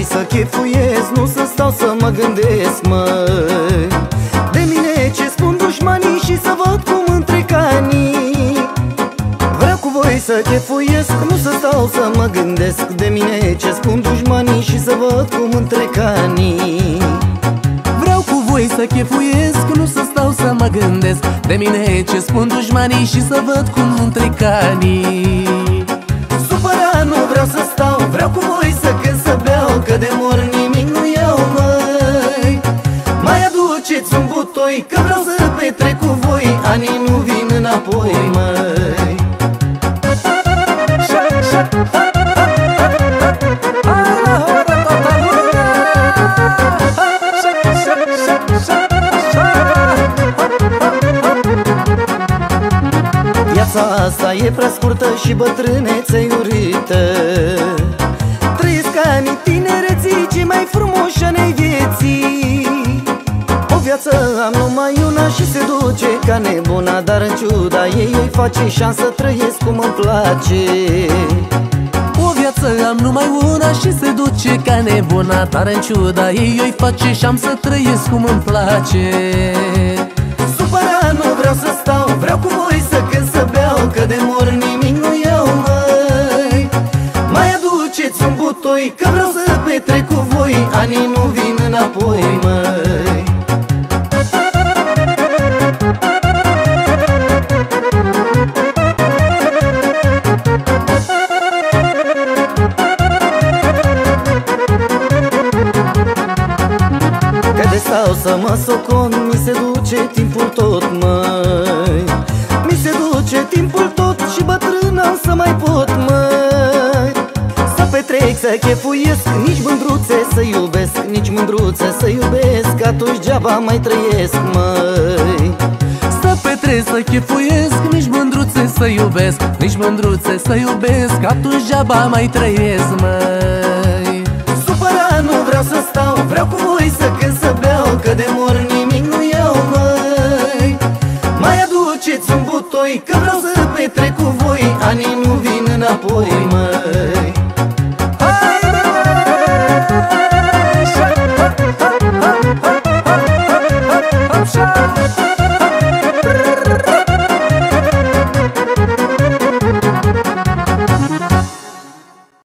Vreau cu voi să chefuiesc, nu să stau să mă gândesc, măi. De mine ce spun dușmanii și să văd cum întrec anii. Vreau cu voi să chefuiesc, nu să stau să mă gândesc. De mine ce spun dușmanii și să văd cum întrec anii. Vreau cu voi să chefuiesc, nu să stau să mă gândesc. De mine ce spun dușmanii și să văd cum întrec anii. Supărat nu vreau să stau, vreau cu voi un butoi, că vreau să petrec cu voi Anii nu vin înapoi, măi. Viața asta e prea scurtă și bătrânețe iurită Trăiesc anii tinereții, cei mai frumoși ani vieții. O viață am numai una și se duce ca nebuna Dar în ciuda ei îi face șansă trăiesc cum îmi place. O viață am numai una și se duce ca nebuna Dar în ciuda ei îi face și am să trăiesc cum îmi place. Supărat nu vreau să stau, vreau cu voi să cânt să beau Că de mor nimic nu iau, măi. Mai aduceți un butoi, că vreau să petrec cu voi Anii nu Că de stau să mă socon Mi se duce timpul tot, măi. Mi se duce timpul tot Și bătrână să mai pot, măi. Să petrec, să chefuiesc Nici mândruțe să iubesc Nici mândruțe să iubesc Atunci geaba mai trăiesc, măi. Să petrec, să chefuiesc, nici mândruțe să iubesc Nici mândruțe să iubesc, atunci geaba mai trăiesc, măi. Supărat nu vreau să stau Vreau cu voi să aduceți un butoi Că vreau să petrec cu voi Anii nu vin înapoi, măi